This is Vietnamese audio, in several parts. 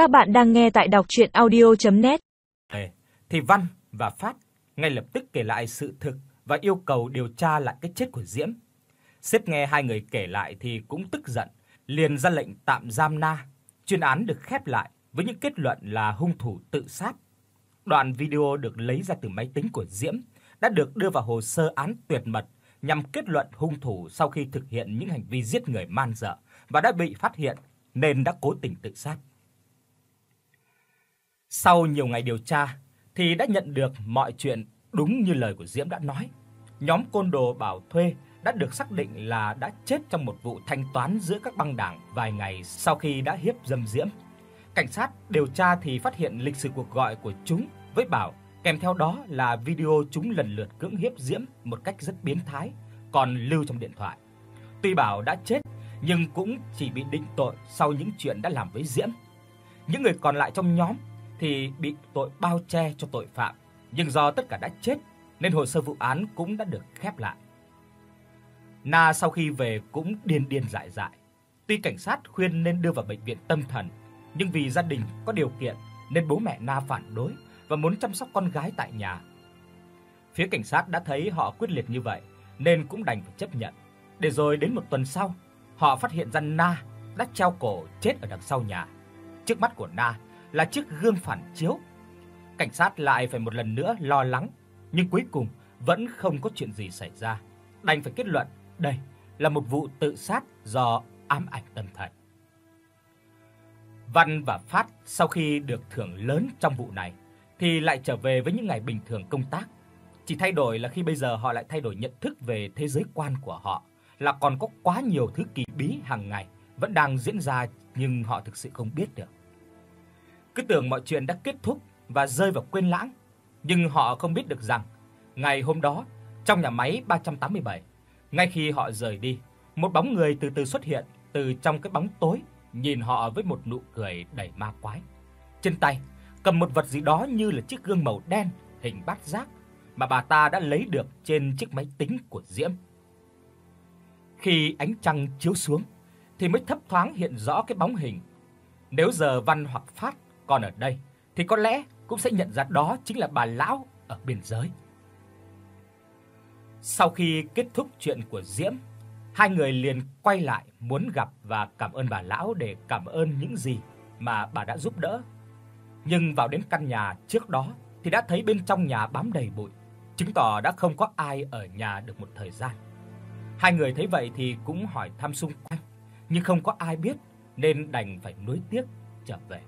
Các bạn đang nghe tại đọc audio net Thì Văn và Phát ngay lập tức kể lại sự thực và yêu cầu điều tra lại cái chết của Diễm. Sếp nghe hai người kể lại thì cũng tức giận, liền ra lệnh tạm giam Na. Chuyên án được khép lại với những kết luận là hung thủ tự sát. Đoạn video được lấy ra từ máy tính của Diễm đã được đưa vào hồ sơ án tuyệt mật nhằm kết luận hung thủ sau khi thực hiện những hành vi giết người man dợ và đã bị phát hiện nên đã cố tình tự sát. Sau nhiều ngày điều tra thì đã nhận được mọi chuyện đúng như lời của Diễm đã nói. Nhóm côn đồ bảo thuê đã được xác định là đã chết trong một vụ thanh toán giữa các băng đảng vài ngày sau khi đã hiếp dâm Diễm. Cảnh sát điều tra thì phát hiện lịch sử cuộc gọi của chúng với Bảo, kèm theo đó là video chúng lần lượt cưỡng hiếp Diễm một cách rất biến thái, còn lưu trong điện thoại. Tuy Bảo đã chết nhưng cũng chỉ bị định tội sau những chuyện đã làm với Diễm. Những người còn lại trong nhóm thì bị tội bao che cho tội phạm, nhưng do tất cả đã chết nên hồ sơ vụ án cũng đã được khép lại. Na sau khi về cũng điên điên dại dại. Tuy cảnh sát khuyên nên đưa vào bệnh viện tâm thần, nhưng vì gia đình có điều kiện nên bố mẹ Na phản đối và muốn chăm sóc con gái tại nhà. Phía cảnh sát đã thấy họ quyết liệt như vậy nên cũng đành phải chấp nhận. Để rồi đến một tuần sau, họ phát hiện ra Na đã treo cổ chết ở đằng sau nhà. Trước mắt của Na là chiếc gương phản chiếu. Cảnh sát lại phải một lần nữa lo lắng, nhưng cuối cùng vẫn không có chuyện gì xảy ra. Đành phải kết luận đây là một vụ tự sát do ám ảnh tâm thần. Văn và Phát sau khi được thưởng lớn trong vụ này thì lại trở về với những ngày bình thường công tác. Chỉ thay đổi là khi bây giờ họ lại thay đổi nhận thức về thế giới quan của họ, là còn có quá nhiều thứ kỳ bí hàng ngày vẫn đang diễn ra nhưng họ thực sự không biết được. Cứ tưởng mọi chuyện đã kết thúc và rơi vào quên lãng, nhưng họ không biết được rằng ngày hôm đó trong nhà máy 387, ngay khi họ rời đi, một bóng người từ từ xuất hiện từ trong cái bóng tối, nhìn họ với một nụ cười đầy ma quái. Trên tay cầm một vật gì đó như là chiếc gương màu đen hình bát giác mà bà ta đã lấy được trên chiếc máy tính của Diễm. Khi ánh trăng chiếu xuống thì mới thấp thoáng hiện rõ cái bóng hình. Nếu giờ Văn hoặc Phát còn ở đây thì có lẽ cũng sẽ nhận ra đó chính là bà lão ở biên giới. Sau khi kết thúc chuyện của Diễm, hai người liền quay lại muốn gặp và cảm ơn bà lão để cảm ơn những gì mà bà đã giúp đỡ. Nhưng vào đến căn nhà trước đó thì đã thấy bên trong nhà bám đầy bụi, chứng tỏ đã không có ai ở nhà được một thời gian. Hai người thấy vậy thì cũng hỏi thăm xung quanh, nhưng không có ai biết nên đành phải nuối tiếc trở về.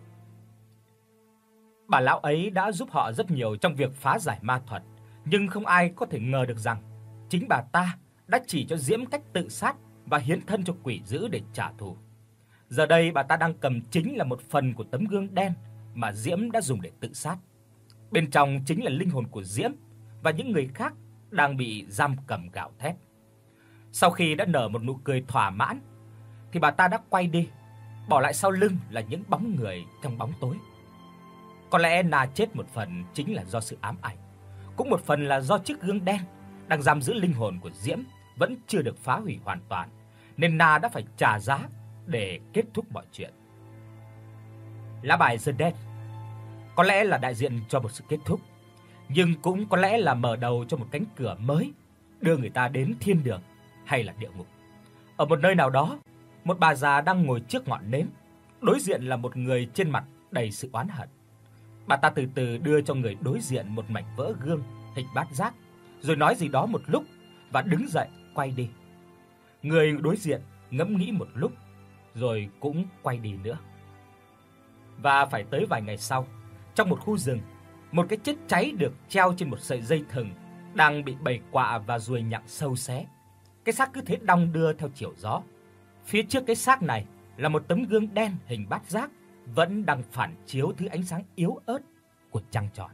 Bà lão ấy đã giúp họ rất nhiều trong việc phá giải ma thuật, nhưng không ai có thể ngờ được rằng chính bà ta đã chỉ cho Diễm cách tự sát và hiến thân cho quỷ dữ để trả thù. Giờ đây bà ta đang cầm chính là một phần của tấm gương đen mà Diễm đã dùng để tự sát. Bên trong chính là linh hồn của Diễm và những người khác đang bị giam cầm gạo thét. Sau khi đã nở một nụ cười thỏa mãn thì bà ta đã quay đi, bỏ lại sau lưng là những bóng người trong bóng tối. Có lẽ Na chết một phần chính là do sự ám ảnh, cũng một phần là do chiếc gương đen đang giam giữ linh hồn của Diễm vẫn chưa được phá hủy hoàn toàn, nên Na đã phải trả giá để kết thúc mọi chuyện. Lá bài The Dead có lẽ là đại diện cho một sự kết thúc, nhưng cũng có lẽ là mở đầu cho một cánh cửa mới đưa người ta đến thiên đường hay là địa ngục. Ở một nơi nào đó, một bà già đang ngồi trước ngọn nến, đối diện là một người trên mặt đầy sự oán hận. Bà ta từ từ đưa cho người đối diện một mảnh vỡ gương hình bát giác, rồi nói gì đó một lúc và đứng dậy quay đi. Người đối diện ngẫm nghĩ một lúc rồi cũng quay đi nữa. Và phải tới vài ngày sau, trong một khu rừng, một cái chết cháy được treo trên một sợi dây thừng đang bị bầy quạ và ruồi nhặng sâu xé. Cái xác cứ thế đong đưa theo chiều gió. Phía trước cái xác này là một tấm gương đen hình bát giác vẫn đang phản chiếu thứ ánh sáng yếu ớt của trăng tròn.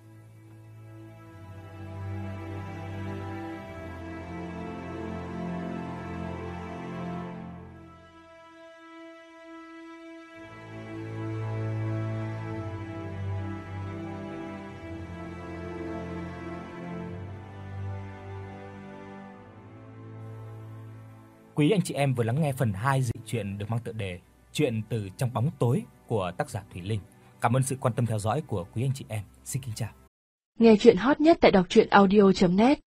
Quý anh chị em vừa lắng nghe phần 2 dị truyện được mang tựa đề Chuyện từ trong bóng tối của tác giả Thủy Linh Cảm ơn sự quan tâm theo dõi của quý anh chị em. Xin kính chào. Nghe truyện hot nhất tại đọc audio net